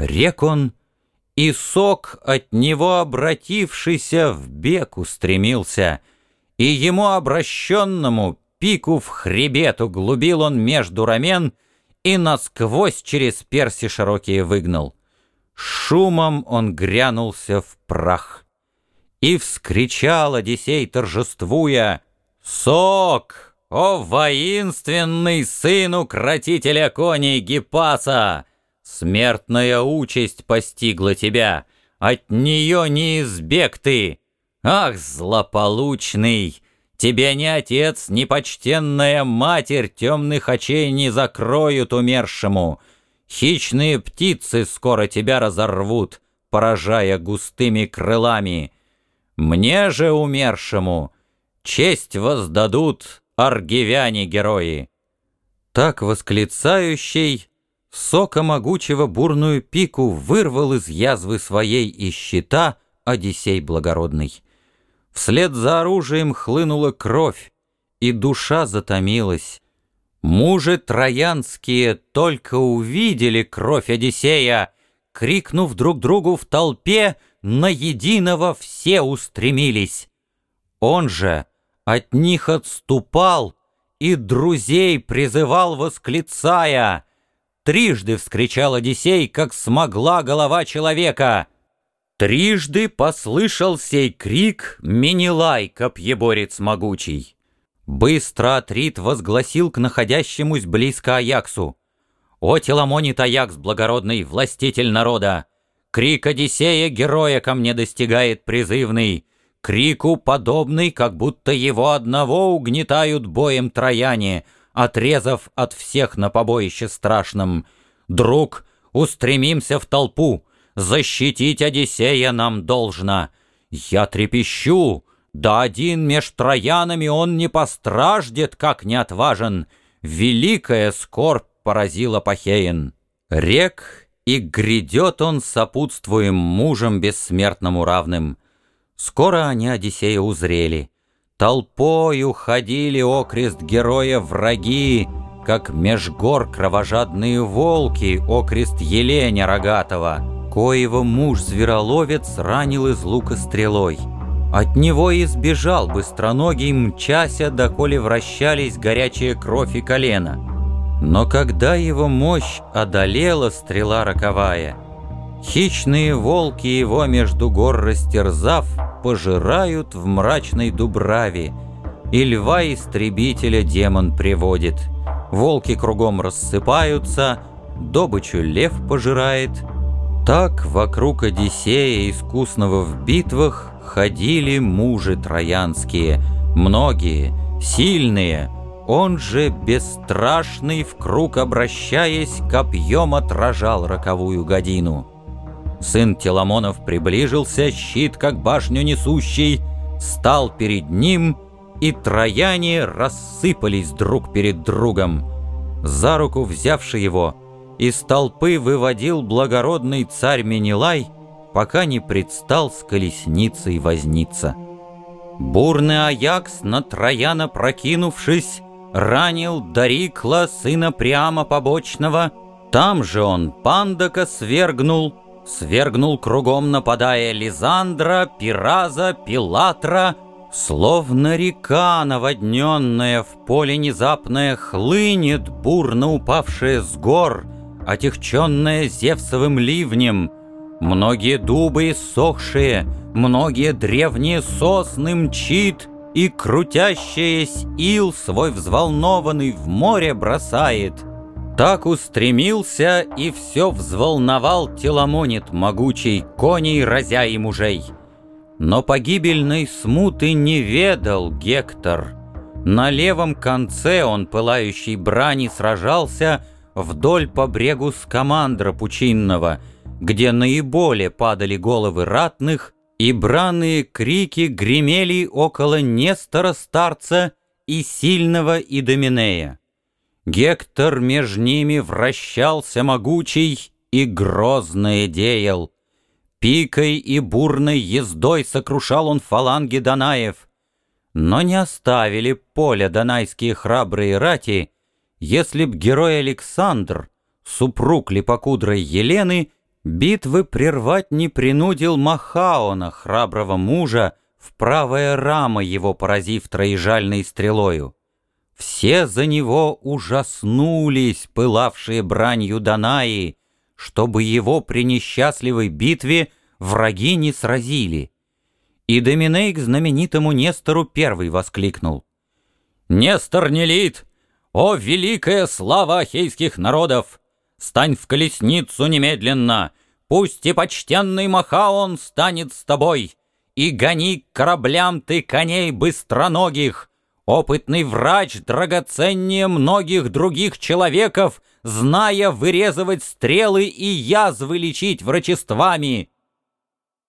Рек он, и сок от него обратившийся в бег устремился, и ему обращенному пику в хребет углубил он между рамен и насквозь через перси широкие выгнал. Шумом он грянулся в прах. И вскричал Одиссей, торжествуя, «Сок, о воинственный сын укротителя коней Гипаса! Смертная участь постигла тебя, от нее не избег ты! Ах, злополучный!» Тебе ни отец, ни почтенная матерь темных очей не закроют умершему. Хищные птицы скоро тебя разорвут, поражая густыми крылами. Мне же умершему честь воздадут аргивяне-герои. Так восклицающий сока могучего бурную пику вырвал из язвы своей и щита Одиссей благородный. Вслед за оружием хлынула кровь, и душа затомилась. Мужи троянские только увидели кровь Одиссея, крикнув друг другу в толпе, на единого все устремились. Он же от них отступал и друзей призывал, восклицая. Трижды вскричал Одиссей, как смогла голова человека — Трижды послышал сей крик Менелай, копьеборец могучий. Быстро Атрит возгласил к находящемусь близко Аяксу. «О, Теламонит Аякс, благородный, властитель народа! Крик Одиссея, героя, ко мне достигает призывный, крику подобный, как будто его одного угнетают боем трояне, отрезав от всех на побоище страшном. Друг, устремимся в толпу!» Защитить Одиссея нам должно. Я трепещу, да один меж троянами он не постраждет, как не отважен. Великая скорбь поразила Пахеин. Рек, и грядет он сопутствуем мужем бессмертному равным. Скоро они Одиссея узрели. Толпою ходили окрест героя враги, как меж гор кровожадные волки окрест еленя рогатого коего муж-звероловец ранил из лука стрелой. От него избежал быстроногий, мчася, доколе вращались горячая кровь и колено. Но когда его мощь одолела стрела роковая, хищные волки его между гор растерзав, пожирают в мрачной дубраве, и льва-истребителя демон приводит. Волки кругом рассыпаются, добычу лев пожирает — так вокруг Одиссея, искусного в битвах, ходили мужи троянские, многие, сильные, он же, бесстрашный, в круг обращаясь, копьем отражал роковую годину. Сын Теламонов приближился, щит, как башню несущий, стал перед ним, и трояне рассыпались друг перед другом. За руку взявший его — из толпы выводил благородный царь Менелай, пока не предстал с колесницей возница. Бурный Аякс, на Трояна прокинувшись, ранил Дарикла, сына Приама Побочного, там же он Пандака свергнул, свергнул кругом, нападая Лизандра, Пираза, Пилатра, Словно река, наводненная в поле внезапная, хлынет, бурно упавшая с гор — отягченная Зевсовым ливнем, Многие дубы иссохшие, многие древние сосны мчит, И крутящаясь ил свой взволнованный в море бросает. Так устремился и все взволновал Теламонит могучий, коней разя и мужей. Но погибельной смуты не ведал Гектор. На левом конце он пылающей брани сражался — вдоль по брегу Скамандра Пучинного, где наиболее падали головы ратных, и браные крики гремели около Нестора Старца и сильного Идоминея. Гектор меж ними вращался могучий и грозное деял. Пикой и бурной ездой сокрушал он фаланги Данаев. Но не оставили поля донайские храбрые рати, если б герой Александр, супруг липокудрой Елены, Битвы прервать не принудил Махаона, храброго мужа, в правое рамо его поразив троежальной стрелою. Все за него ужаснулись, пылавшие бранью Данаи, чтобы его при несчастливой битве враги не сразили. И Доминей к знаменитому Нестору первый воскликнул. «Нестор Нелит, о великая слава ахейских народов! Стань в колесницу немедленно, пусть и почтенный Махаон станет с тобой, и гони к кораблям ты коней быстроногих, Опытный врач драгоценнее многих других человеков, зная вырезывать стрелы и язвы лечить врачествами.